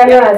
Adiós.